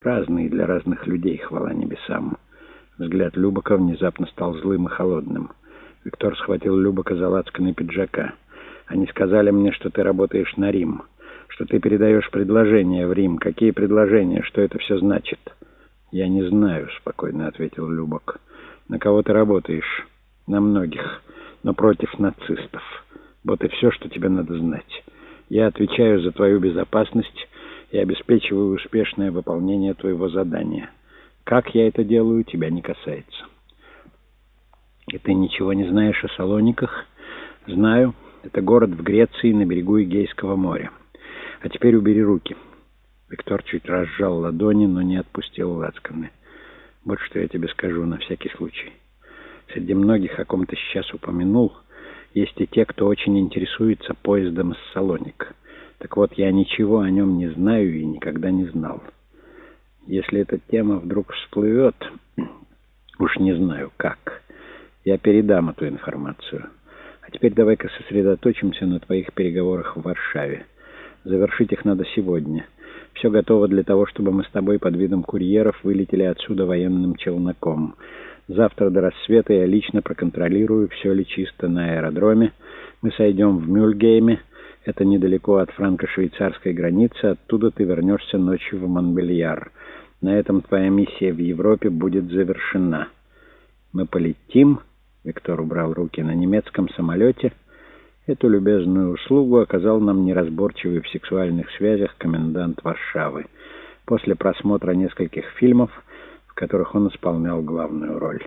Разные для разных людей, хвала небесам. Взгляд Любака внезапно стал злым и холодным. Виктор схватил Любака за лацканы пиджака. «Они сказали мне, что ты работаешь на Рим, что ты передаешь предложения в Рим. Какие предложения? Что это все значит?» «Я не знаю», — спокойно ответил Любак. «На кого ты работаешь?» «На многих, но против нацистов. Вот и все, что тебе надо знать. Я отвечаю за твою безопасность и обеспечиваю успешное выполнение твоего задания». Как я это делаю, тебя не касается. И ты ничего не знаешь о Салониках? Знаю. Это город в Греции на берегу Эгейского моря. А теперь убери руки. Виктор чуть разжал ладони, но не отпустил лацканы. Вот что я тебе скажу на всякий случай. Среди многих, о ком ты сейчас упомянул, есть и те, кто очень интересуется поездом из Салоник. Так вот, я ничего о нем не знаю и никогда не знал. Если эта тема вдруг всплывет, уж не знаю как, я передам эту информацию. А теперь давай-ка сосредоточимся на твоих переговорах в Варшаве. Завершить их надо сегодня. Все готово для того, чтобы мы с тобой под видом курьеров вылетели отсюда военным челноком. Завтра до рассвета я лично проконтролирую, все ли чисто на аэродроме. Мы сойдем в Мюльгейме. Это недалеко от франко-швейцарской границы. Оттуда ты вернешься ночью в Монбельяр. На этом твоя миссия в Европе будет завершена. Мы полетим, Виктор убрал руки на немецком самолете. Эту любезную услугу оказал нам неразборчивый в сексуальных связях комендант Варшавы. После просмотра нескольких фильмов, в которых он исполнял главную роль.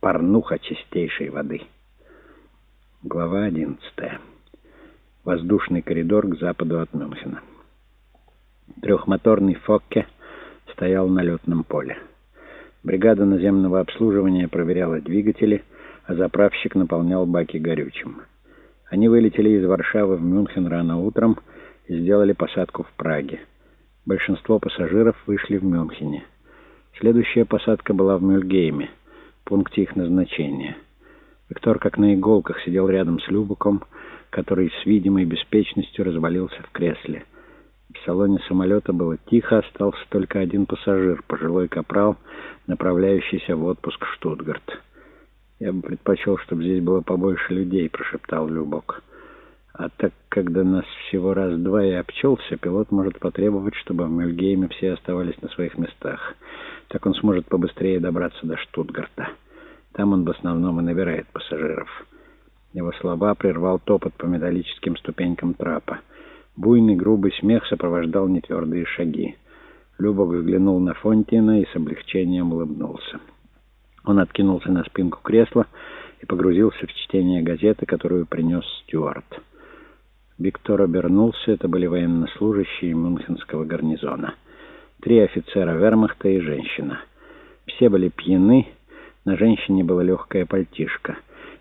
Порнуха чистейшей воды. Глава одиннадцатая. Воздушный коридор к западу от Мюнхена. Трехмоторный Фокке — стоял на летном поле. Бригада наземного обслуживания проверяла двигатели, а заправщик наполнял баки горючим. Они вылетели из Варшавы в Мюнхен рано утром и сделали посадку в Праге. Большинство пассажиров вышли в Мюнхене. Следующая посадка была в Мюльгейме, пункте их назначения. Виктор как на иголках сидел рядом с Любуком, который с видимой беспечностью развалился в кресле. В салоне самолета было тихо, остался только один пассажир, пожилой капрал, направляющийся в отпуск в Штутгарт. «Я бы предпочел, чтобы здесь было побольше людей», — прошептал Любок. «А так, когда нас всего раз-два и обчелся, пилот может потребовать, чтобы в Мельгейме все оставались на своих местах. Так он сможет побыстрее добраться до Штутгарта. Там он в основном и набирает пассажиров». Его слова прервал топот по металлическим ступенькам трапа. Буйный грубый смех сопровождал нетвердые шаги. Любок взглянул на Фонтина и с облегчением улыбнулся. Он откинулся на спинку кресла и погрузился в чтение газеты, которую принес Стюарт. Виктор обернулся, это были военнослужащие Мюнхенского гарнизона. Три офицера вермахта и женщина. Все были пьяны, на женщине было легкое пальтишко.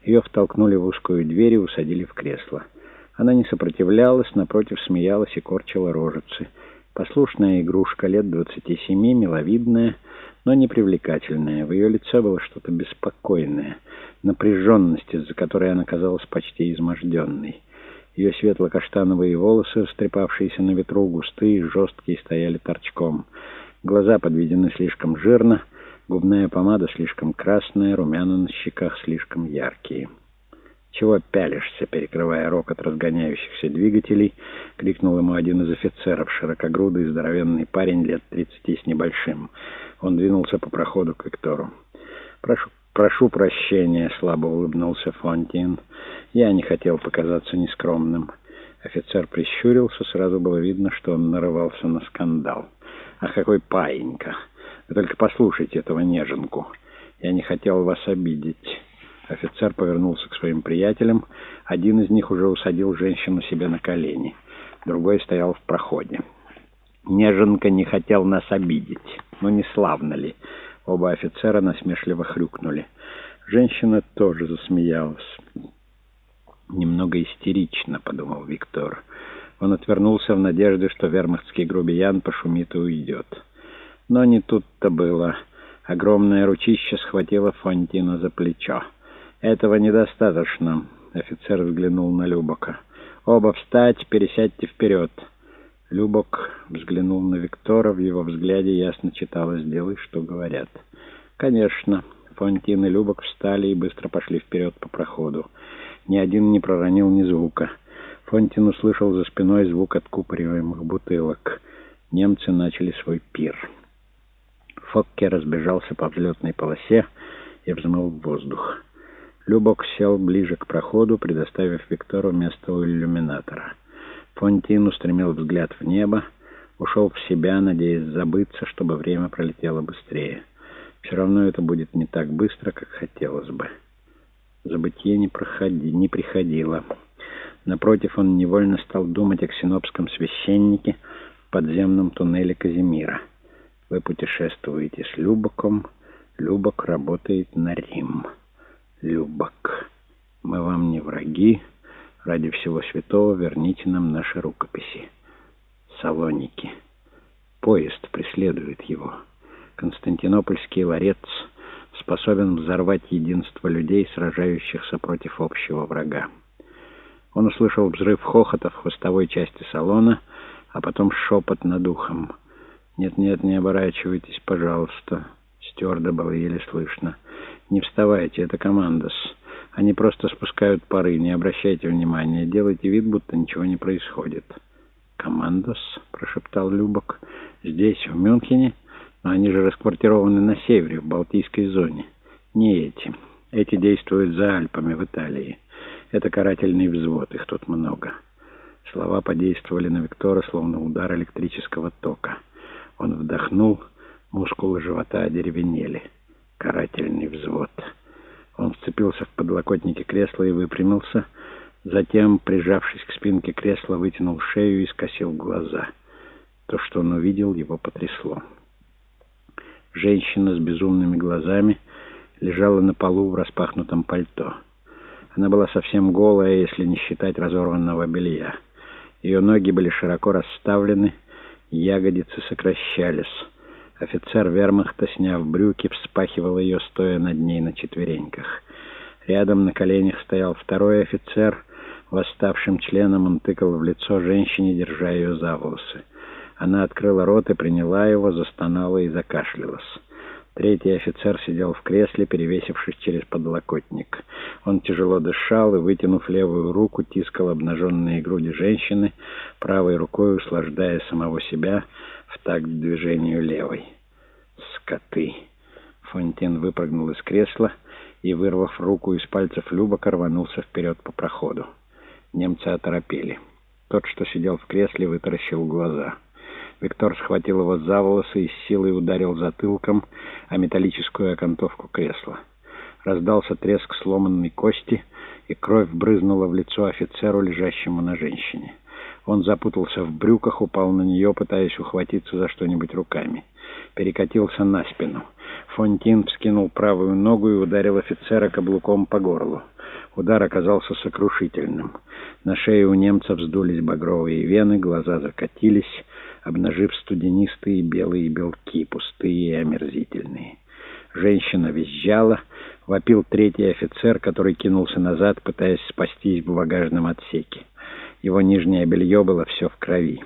Ее втолкнули в узкую дверь и усадили в кресло. Она не сопротивлялась, напротив смеялась и корчила рожицы. Послушная игрушка лет двадцати семи, миловидная, но непривлекательная. В ее лице было что-то беспокойное, напряженность, из-за которой она казалась почти изможденной. Ее светло-каштановые волосы, встрепавшиеся на ветру, густые, жесткие, стояли торчком. Глаза подведены слишком жирно, губная помада слишком красная, румяна на щеках слишком яркие. «Чего пялишься?» — перекрывая рокот разгоняющихся двигателей, крикнул ему один из офицеров, широкогрудый здоровенный парень лет тридцати с небольшим. Он двинулся по проходу к Виктору. «Прошу, прошу прощения», — слабо улыбнулся Фонтин. «Я не хотел показаться нескромным». Офицер прищурился, сразу было видно, что он нарывался на скандал. «Ах, какой паинька! Вы только послушайте этого неженку. Я не хотел вас обидеть». Офицер повернулся к своим приятелям. Один из них уже усадил женщину себе на колени. Другой стоял в проходе. Неженка не хотел нас обидеть. Ну, не славно ли? Оба офицера насмешливо хрюкнули. Женщина тоже засмеялась. «Немного истерично», — подумал Виктор. Он отвернулся в надежде, что вермахтский грубиян пошумит и уйдет. Но не тут-то было. Огромное ручище схватило Фонтина за плечо. «Этого недостаточно», — офицер взглянул на Любока. «Оба встать, пересядьте вперед». Любок взглянул на Виктора, в его взгляде ясно читалось «Делай, что говорят». «Конечно». Фонтин и Любок встали и быстро пошли вперед по проходу. Ни один не проронил ни звука. Фонтин услышал за спиной звук откупориваемых бутылок. Немцы начали свой пир. Фокке разбежался по взлетной полосе и взмыл в воздух. Любок сел ближе к проходу, предоставив Виктору место у иллюминатора. Фонтин устремил взгляд в небо, ушел в себя, надеясь забыться, чтобы время пролетело быстрее. Все равно это будет не так быстро, как хотелось бы. Забытье не, проходи, не приходило. Напротив, он невольно стал думать о ксенопском священнике в подземном туннеле Казимира. Вы путешествуете с Любоком, Любок работает на Рим. Любок, мы вам не враги, Ради всего святого верните нам наши рукописи. Салоники. Поезд преследует его. Константинопольский ларец способен взорвать единство людей, сражающихся против общего врага. Он услышал взрыв хохота в хвостовой части салона, а потом шепот над ухом. «Нет-нет, не оборачивайтесь, пожалуйста». Стюарда было еле слышно. «Не вставайте, это командос». Они просто спускают пары, не обращайте внимания, делайте вид, будто ничего не происходит. «Командос», — прошептал Любок, — «здесь, в Мюнхене? Но они же расквартированы на севере, в Балтийской зоне. Не эти. Эти действуют за Альпами, в Италии. Это карательный взвод, их тут много». Слова подействовали на Виктора, словно удар электрического тока. Он вдохнул, мускулы живота одеревенели. «Карательный взвод». Он вцепился в подлокотники кресла и выпрямился. Затем, прижавшись к спинке кресла, вытянул шею и скосил глаза. То, что он увидел, его потрясло. Женщина с безумными глазами лежала на полу в распахнутом пальто. Она была совсем голая, если не считать разорванного белья. Ее ноги были широко расставлены, ягодицы сокращались. Офицер вермахта, сняв брюки, вспахивал ее, стоя над ней на четвереньках. Рядом на коленях стоял второй офицер. Восставшим членом он тыкал в лицо женщине, держа ее за волосы. Она открыла рот и приняла его, застонала и закашлялась. Третий офицер сидел в кресле, перевесившись через подлокотник. Он тяжело дышал и, вытянув левую руку, тискал обнаженные груди женщины, правой рукой услаждая самого себя в такт движению левой. «Скоты!» Фонтин выпрыгнул из кресла и, вырвав руку из пальцев Любока, рванулся вперед по проходу. Немцы оторопели. Тот, что сидел в кресле, вытаращил глаза — Виктор схватил его за волосы и с силой ударил затылком о металлическую окантовку кресла. Раздался треск сломанной кости, и кровь брызнула в лицо офицеру, лежащему на женщине. Он запутался в брюках, упал на нее, пытаясь ухватиться за что-нибудь руками. Перекатился на спину. Фонтин вскинул правую ногу и ударил офицера каблуком по горлу. Удар оказался сокрушительным. На шее у немца вздулись багровые вены, глаза закатились, обнажив студенистые белые белки, пустые и омерзительные. Женщина визжала, вопил третий офицер, который кинулся назад, пытаясь спастись в багажном отсеке. Его нижнее белье было все в крови.